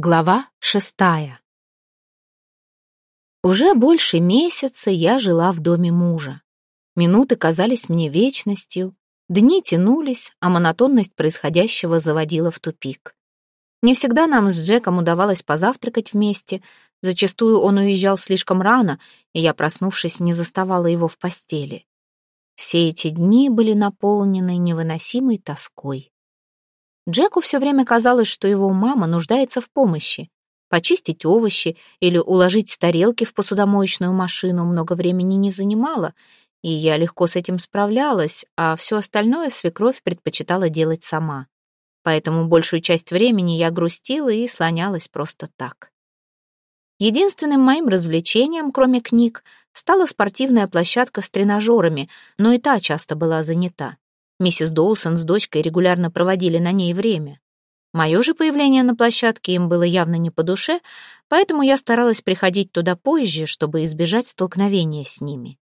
Глава шестая. Уже больше месяца я жила в доме мужа. Минуты казались мне вечностью, дни тянулись, а монотонность происходящего заводила в тупик. Не всегда нам с Джеком удавалось позавтракать вместе, зачастую он уезжал слишком рано, и я, проснувшись, не заставала его в постели. Все эти дни были наполнены невыносимой тоской. Джеку все время казалось, что его мама нуждается в помощи. Почистить овощи или уложить тарелки в посудомоечную машину много времени не занимало, и я легко с этим справлялась, а все остальное свекровь предпочитала делать сама. Поэтому большую часть времени я грустила и слонялась просто так. Единственным моим развлечением, кроме книг, стала спортивная площадка с тренажерами, но и та часто была занята. Миссис Доусон с дочкой регулярно проводили на ней время. Мое же появление на площадке им было явно не по душе, поэтому я старалась приходить туда позже, чтобы избежать столкновения с ними.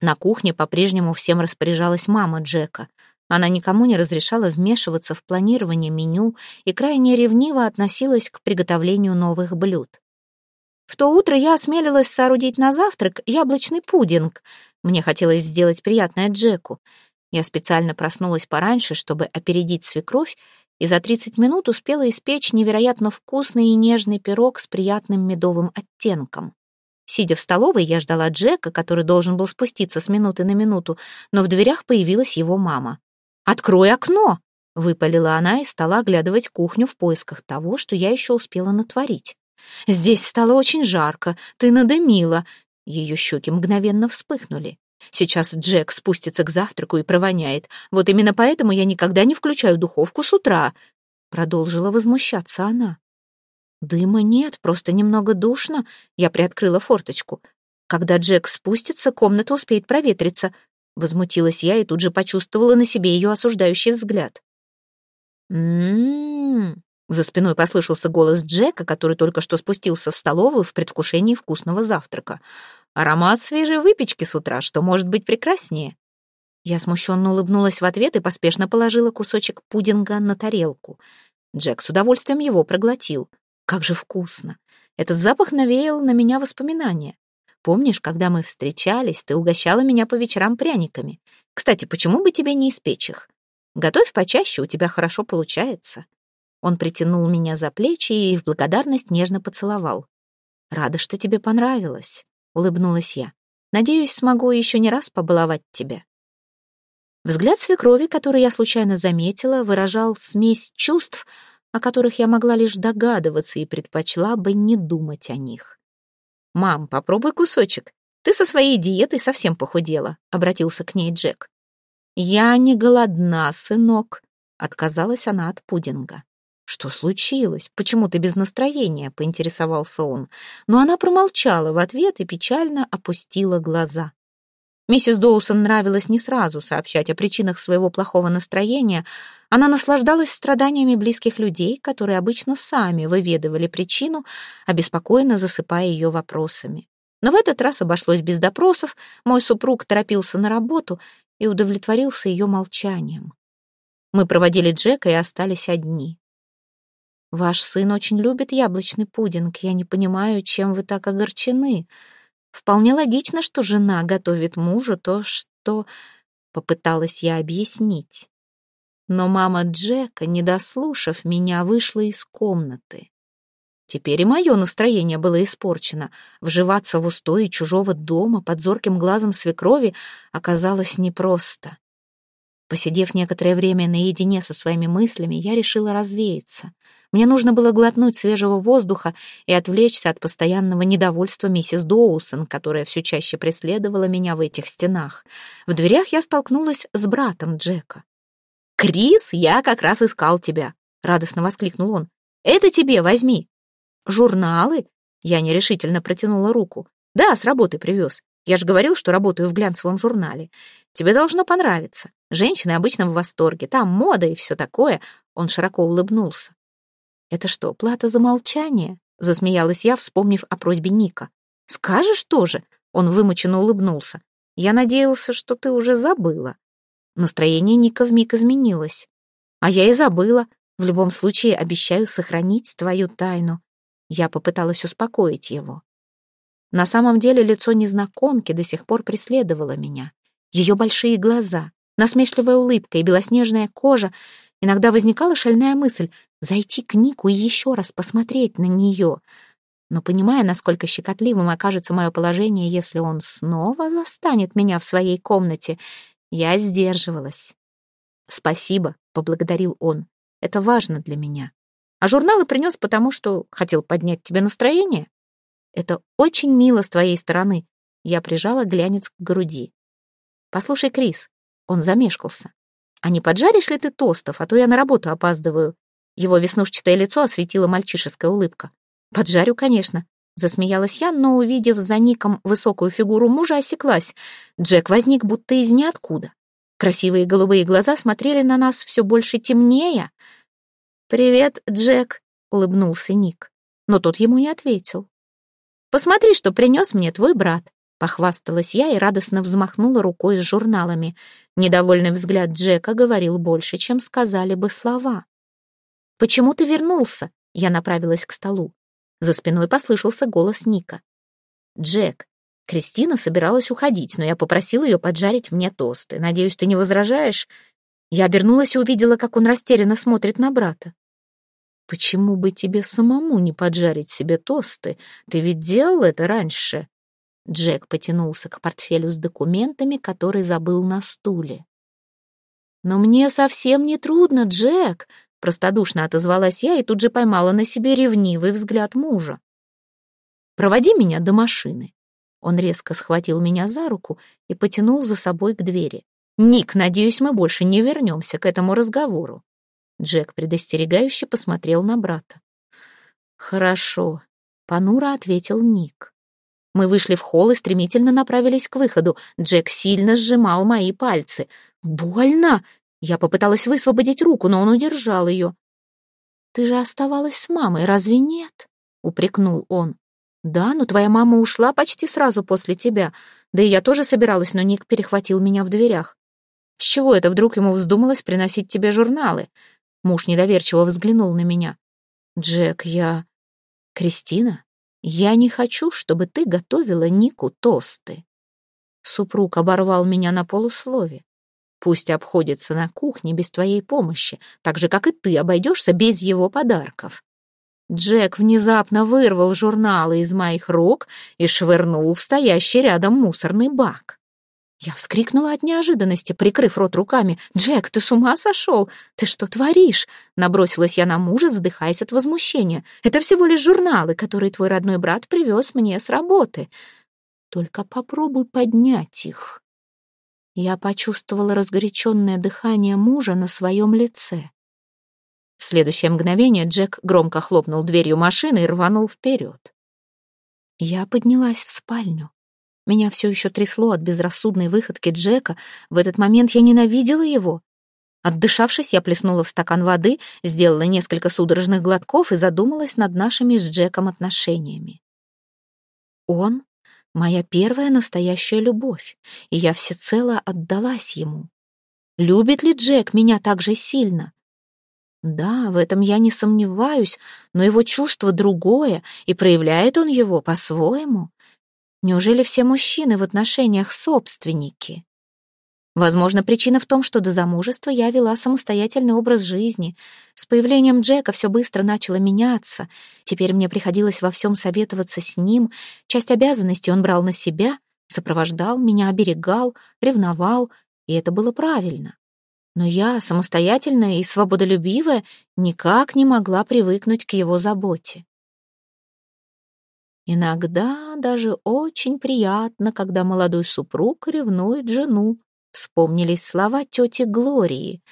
На кухне по-прежнему всем распоряжалась мама Джека. Она никому не разрешала вмешиваться в планирование меню и крайне ревниво относилась к приготовлению новых блюд. В то утро я осмелилась соорудить на завтрак яблочный пудинг. Мне хотелось сделать приятное Джеку. Я специально проснулась пораньше, чтобы опередить свекровь, и за 30 минут успела испечь невероятно вкусный и нежный пирог с приятным медовым оттенком. Сидя в столовой, я ждала Джека, который должен был спуститься с минуты на минуту, но в дверях появилась его мама. «Открой окно!» — выпалила она и стала оглядывать кухню в поисках того, что я еще успела натворить. «Здесь стало очень жарко, ты надымила!» Ее щеки мгновенно вспыхнули. Сейчас Джек спустится к завтраку и провоняет. Вот именно поэтому я никогда не включаю духовку с утра. Продолжила возмущаться она. Дыма нет, просто немного душно. Я приоткрыла форточку. Когда Джек спустится, комната успеет проветриться. Возмутилась я и тут же почувствовала на себе ее осуждающий взгляд. «М-м-м», за спиной послышался голос Джека, который только что спустился в столовую в предвкушении вкусного завтрака. Аромат свежей выпечки с утра, что может быть прекраснее. Я смущенно улыбнулась в ответ и поспешно положила кусочек пудинга на тарелку. Джек с удовольствием его проглотил. Как же вкусно! Этот запах навеял на меня воспоминания. Помнишь, когда мы встречались, ты угощала меня по вечерам пряниками? Кстати, почему бы тебе не испечь их? Готовь почаще, у тебя хорошо получается. Он притянул меня за плечи и в благодарность нежно поцеловал. Рада, что тебе понравилось улыбнулась я. Надеюсь, смогу еще не раз побаловать тебя. Взгляд свекрови, который я случайно заметила, выражал смесь чувств, о которых я могла лишь догадываться и предпочла бы не думать о них. «Мам, попробуй кусочек. Ты со своей диетой совсем похудела», — обратился к ней Джек. «Я не голодна, сынок», — отказалась она от пудинга. «Что случилось? Почему ты без настроения?» — поинтересовался он. Но она промолчала в ответ и печально опустила глаза. Миссис Доусон нравилось не сразу сообщать о причинах своего плохого настроения. Она наслаждалась страданиями близких людей, которые обычно сами выведывали причину, обеспокоенно засыпая ее вопросами. Но в этот раз обошлось без допросов, мой супруг торопился на работу и удовлетворился ее молчанием. Мы проводили Джека и остались одни. Ваш сын очень любит яблочный пудинг. Я не понимаю, чем вы так огорчены. Вполне логично, что жена готовит мужу то, что... Попыталась я объяснить. Но мама Джека, не дослушав меня, вышла из комнаты. Теперь и мое настроение было испорчено. Вживаться в устои чужого дома под зорким глазом свекрови оказалось непросто. Посидев некоторое время наедине со своими мыслями, я решила развеяться. Мне нужно было глотнуть свежего воздуха и отвлечься от постоянного недовольства миссис Доусон, которая все чаще преследовала меня в этих стенах. В дверях я столкнулась с братом Джека. «Крис, я как раз искал тебя!» — радостно воскликнул он. «Это тебе, возьми!» «Журналы?» — я нерешительно протянула руку. «Да, с работы привез. Я же говорил, что работаю в глянцевом журнале. Тебе должно понравиться. Женщины обычно в восторге. Там мода и все такое». Он широко улыбнулся. «Это что, плата за молчание?» — засмеялась я, вспомнив о просьбе Ника. «Скажешь тоже?» — он вымученно улыбнулся. «Я надеялся, что ты уже забыла». Настроение Ника вмиг изменилось. «А я и забыла. В любом случае, обещаю сохранить твою тайну. Я попыталась успокоить его. На самом деле лицо незнакомки до сих пор преследовало меня. Ее большие глаза, насмешливая улыбка и белоснежная кожа. Иногда возникала шальная мысль зайти к Нику и еще раз посмотреть на нее. Но понимая, насколько щекотливым окажется мое положение, если он снова застанет меня в своей комнате, я сдерживалась. «Спасибо», — поблагодарил он. «Это важно для меня. А журналы принес потому, что хотел поднять тебе настроение?» Это очень мило с твоей стороны. Я прижала глянец к груди. Послушай, Крис, он замешкался. А не поджаришь ли ты тостов, а то я на работу опаздываю? Его веснушчатое лицо осветила мальчишеская улыбка. Поджарю, конечно. Засмеялась я, но, увидев за Ником высокую фигуру мужа, осеклась. Джек возник будто из ниоткуда. Красивые голубые глаза смотрели на нас все больше темнее. «Привет, Джек», — улыбнулся Ник. Но тот ему не ответил. Посмотри, что принес мне твой брат», — похвасталась я и радостно взмахнула рукой с журналами. Недовольный взгляд Джека говорил больше, чем сказали бы слова. «Почему ты вернулся?» — я направилась к столу. За спиной послышался голос Ника. «Джек, Кристина собиралась уходить, но я попросил ее поджарить мне тосты. Надеюсь, ты не возражаешь?» Я обернулась и увидела, как он растерянно смотрит на брата. Почему бы тебе самому не поджарить себе тосты? Ты ведь делал это раньше. Джек потянулся к портфелю с документами, который забыл на стуле. «Но мне совсем не трудно, Джек», — простодушно отозвалась я и тут же поймала на себе ревнивый взгляд мужа. «Проводи меня до машины». Он резко схватил меня за руку и потянул за собой к двери. «Ник, надеюсь, мы больше не вернемся к этому разговору. Джек предостерегающе посмотрел на брата. «Хорошо», — понуро ответил Ник. Мы вышли в холл и стремительно направились к выходу. Джек сильно сжимал мои пальцы. «Больно!» Я попыталась высвободить руку, но он удержал ее. «Ты же оставалась с мамой, разве нет?» — упрекнул он. «Да, но твоя мама ушла почти сразу после тебя. Да и я тоже собиралась, но Ник перехватил меня в дверях. С чего это вдруг ему вздумалось приносить тебе журналы? Муж недоверчиво взглянул на меня. «Джек, я... Кристина, я не хочу, чтобы ты готовила Нику тосты». Супруг оборвал меня на полуслове. Пусть обходится на кухне без твоей помощи, так же, как и ты обойдешься без его подарков. Джек внезапно вырвал журналы из моих рук и швырнул в стоящий рядом мусорный бак. Я вскрикнула от неожиданности, прикрыв рот руками. «Джек, ты с ума сошел? Ты что творишь?» Набросилась я на мужа, задыхаясь от возмущения. «Это всего лишь журналы, которые твой родной брат привез мне с работы. Только попробуй поднять их». Я почувствовала разгоряченное дыхание мужа на своем лице. В следующее мгновение Джек громко хлопнул дверью машины и рванул вперед. Я поднялась в спальню. Меня все еще трясло от безрассудной выходки Джека. В этот момент я ненавидела его. Отдышавшись, я плеснула в стакан воды, сделала несколько судорожных глотков и задумалась над нашими с Джеком отношениями. Он — моя первая настоящая любовь, и я всецело отдалась ему. Любит ли Джек меня так же сильно? Да, в этом я не сомневаюсь, но его чувство другое, и проявляет он его по-своему. Неужели все мужчины в отношениях собственники? Возможно, причина в том, что до замужества я вела самостоятельный образ жизни. С появлением Джека все быстро начало меняться. Теперь мне приходилось во всем советоваться с ним. Часть обязанностей он брал на себя, сопровождал меня, оберегал, ревновал, и это было правильно. Но я, самостоятельная и свободолюбивая, никак не могла привыкнуть к его заботе. Иногда даже очень приятно, когда молодой супруг ревнует жену. Вспомнились слова тети Глории.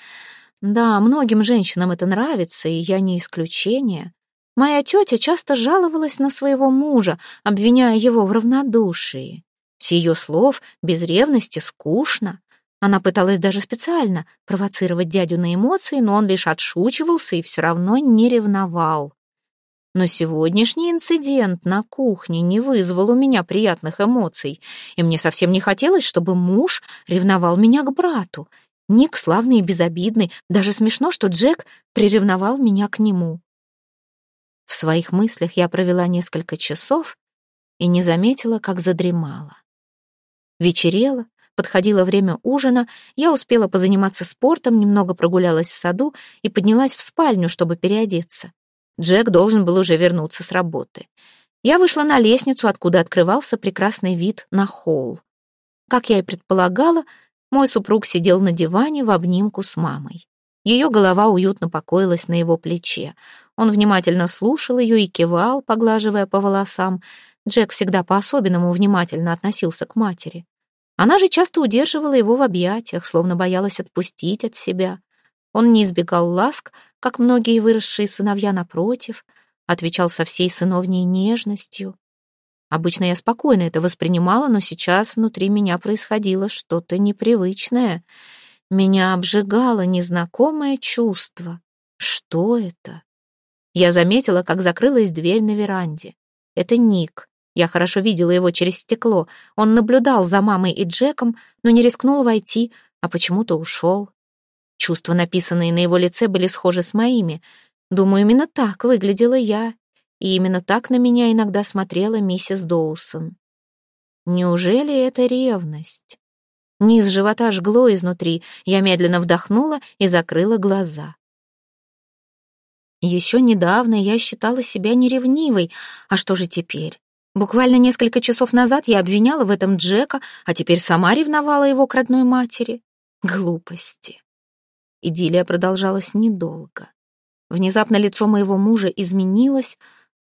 Да, многим женщинам это нравится, и я не исключение. Моя тетя часто жаловалась на своего мужа, обвиняя его в равнодушии. С ее слов, без ревности скучно. Она пыталась даже специально провоцировать дядю на эмоции, но он лишь отшучивался и все равно не ревновал. Но сегодняшний инцидент на кухне не вызвал у меня приятных эмоций, и мне совсем не хотелось, чтобы муж ревновал меня к брату. Ник славный и безобидный, даже смешно, что Джек приревновал меня к нему. В своих мыслях я провела несколько часов и не заметила, как задремала. Вечерело, подходило время ужина, я успела позаниматься спортом, немного прогулялась в саду и поднялась в спальню, чтобы переодеться. Джек должен был уже вернуться с работы. Я вышла на лестницу, откуда открывался прекрасный вид на холл. Как я и предполагала, мой супруг сидел на диване в обнимку с мамой. Ее голова уютно покоилась на его плече. Он внимательно слушал ее и кивал, поглаживая по волосам. Джек всегда по-особенному внимательно относился к матери. Она же часто удерживала его в объятиях, словно боялась отпустить от себя. Он не избегал ласк, как многие выросшие сыновья напротив, отвечал со всей сыновней нежностью. Обычно я спокойно это воспринимала, но сейчас внутри меня происходило что-то непривычное. Меня обжигало незнакомое чувство. Что это? Я заметила, как закрылась дверь на веранде. Это Ник. Я хорошо видела его через стекло. Он наблюдал за мамой и Джеком, но не рискнул войти, а почему-то ушел. Чувства, написанные на его лице, были схожи с моими. Думаю, именно так выглядела я, и именно так на меня иногда смотрела миссис Доусон. Неужели это ревность? Низ живота жгло изнутри, я медленно вдохнула и закрыла глаза. Еще недавно я считала себя неревнивой, а что же теперь? Буквально несколько часов назад я обвиняла в этом Джека, а теперь сама ревновала его к родной матери. Глупости. Идиллия продолжалась недолго. Внезапно лицо моего мужа изменилось,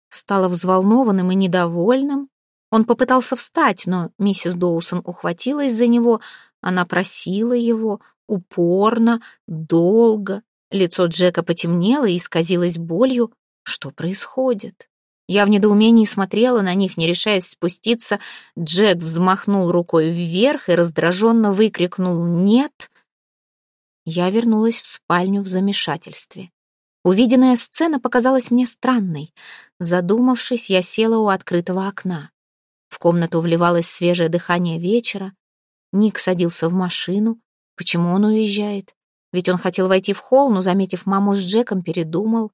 стало взволнованным и недовольным. Он попытался встать, но миссис Доусон ухватилась за него. Она просила его упорно, долго. Лицо Джека потемнело и исказилось болью. Что происходит? Я в недоумении смотрела на них, не решаясь спуститься. Джек взмахнул рукой вверх и раздраженно выкрикнул «Нет!». Я вернулась в спальню в замешательстве. Увиденная сцена показалась мне странной. Задумавшись, я села у открытого окна. В комнату вливалось свежее дыхание вечера. Ник садился в машину. Почему он уезжает? Ведь он хотел войти в холл, но, заметив маму с Джеком, передумал.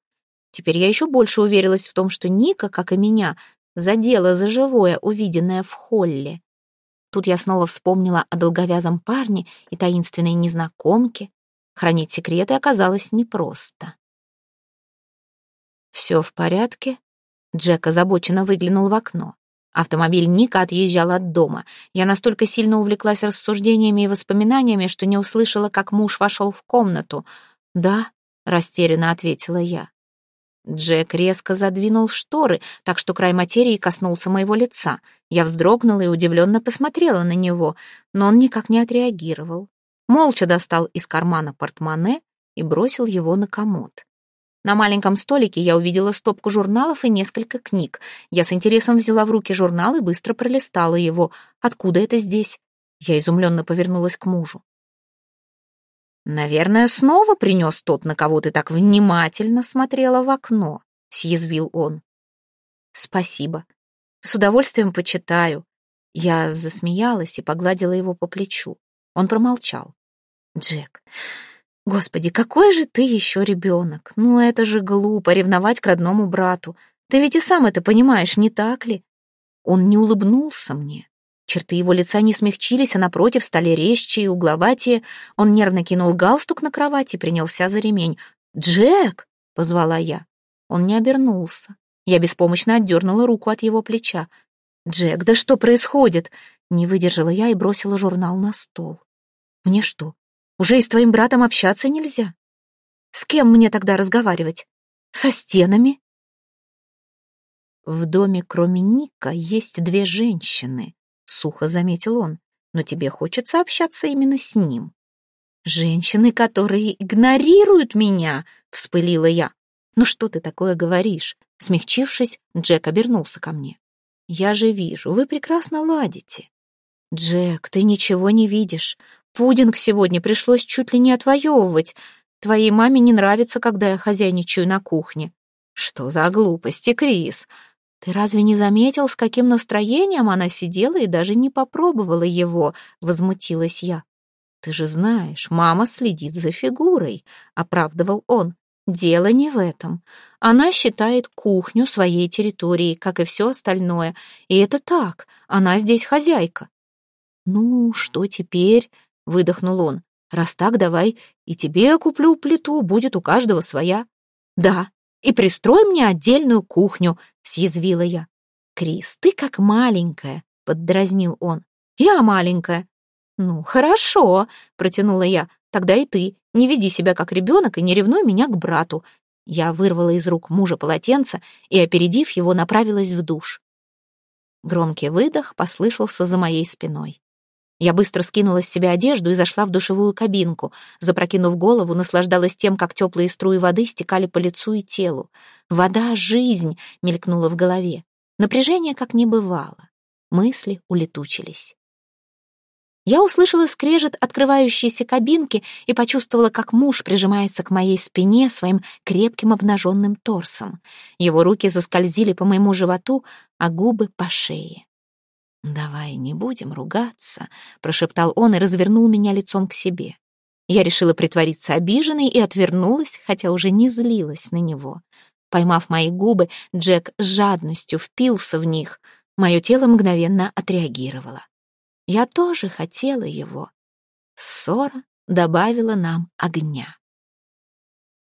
Теперь я еще больше уверилась в том, что Ника, как и меня, задела за живое увиденное в холле. Тут я снова вспомнила о долговязом парне и таинственной незнакомке. Хранить секреты оказалось непросто. «Все в порядке?» Джек озабоченно выглянул в окно. Автомобиль Ника отъезжал от дома. Я настолько сильно увлеклась рассуждениями и воспоминаниями, что не услышала, как муж вошел в комнату. «Да», — растерянно ответила я. Джек резко задвинул шторы, так что край материи коснулся моего лица. Я вздрогнула и удивленно посмотрела на него, но он никак не отреагировал. Молча достал из кармана портмоне и бросил его на комод. На маленьком столике я увидела стопку журналов и несколько книг. Я с интересом взяла в руки журнал и быстро пролистала его. Откуда это здесь? Я изумленно повернулась к мужу. «Наверное, снова принес тот, на кого ты так внимательно смотрела в окно», — съязвил он. «Спасибо. С удовольствием почитаю». Я засмеялась и погладила его по плечу. Он промолчал. «Джек, Господи, какой же ты еще ребенок? Ну это же глупо ревновать к родному брату. Ты ведь и сам это понимаешь, не так ли? Он не улыбнулся мне. Черты его лица не смягчились, а напротив стали резче и угловатее. Он нервно кинул галстук на кровать и принялся за ремень. «Джек!» — позвала я. Он не обернулся. Я беспомощно отдернула руку от его плеча. «Джек, да что происходит?» Не выдержала я и бросила журнал на стол. «Мне что, уже и с твоим братом общаться нельзя. С кем мне тогда разговаривать? Со стенами? В доме, кроме Ника, есть две женщины, сухо заметил он, но тебе хочется общаться именно с ним. Женщины, которые игнорируют меня, вспылила я. Ну что ты такое говоришь? Смягчившись, Джек обернулся ко мне. Я же вижу, вы прекрасно ладите. Джек, ты ничего не видишь. Пудинг сегодня пришлось чуть ли не отвоевывать. Твоей маме не нравится, когда я хозяйничаю на кухне. Что за глупости, Крис? Ты разве не заметил, с каким настроением она сидела и даже не попробовала его? Возмутилась я. «Ты же знаешь, мама следит за фигурой», — оправдывал он. «Дело не в этом. Она считает кухню своей территорией, как и все остальное. И это так, она здесь хозяйка». «Ну, что теперь?» — выдохнул он. «Раз так, давай и тебе куплю плиту, будет у каждого своя». «Да, и пристрой мне отдельную кухню», — съязвила я. «Крис, ты как маленькая», — поддразнил он. «Я маленькая». «Ну, хорошо», — протянула я. «Тогда и ты. Не веди себя как ребенок и не ревнуй меня к брату». Я вырвала из рук мужа полотенце и, опередив его, направилась в душ. Громкий выдох послышался за моей спиной. Я быстро скинула с себя одежду и зашла в душевую кабинку. Запрокинув голову, наслаждалась тем, как теплые струи воды стекали по лицу и телу. «Вода — жизнь!» — мелькнула в голове. Напряжение как не бывало. Мысли улетучились. Я услышала скрежет открывающейся кабинки и почувствовала, как муж прижимается к моей спине своим крепким обнаженным торсом. Его руки заскользили по моему животу, а губы — по шее. «Давай не будем ругаться», — прошептал он и развернул меня лицом к себе. Я решила притвориться обиженной и отвернулась, хотя уже не злилась на него. Поймав мои губы, Джек с жадностью впился в них. Мое тело мгновенно отреагировало. Я тоже хотела его. Ссора добавила нам огня.